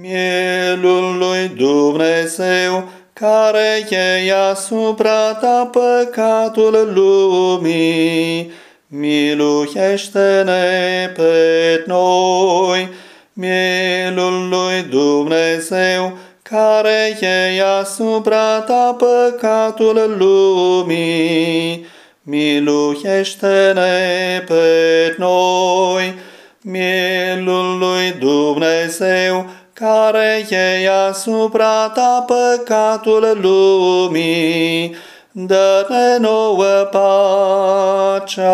Mielul lui Dumnezeu, care e asupra ta păcatul lumii, miluiește-ne pe noi. Mielul lui Dumnezeu, care e asupra ta păcatul lumii, miluiește-ne pe noi. Mielul lui Dumnezeu, care e asupra ta păcatul lumii, dă-ne nouă pacea.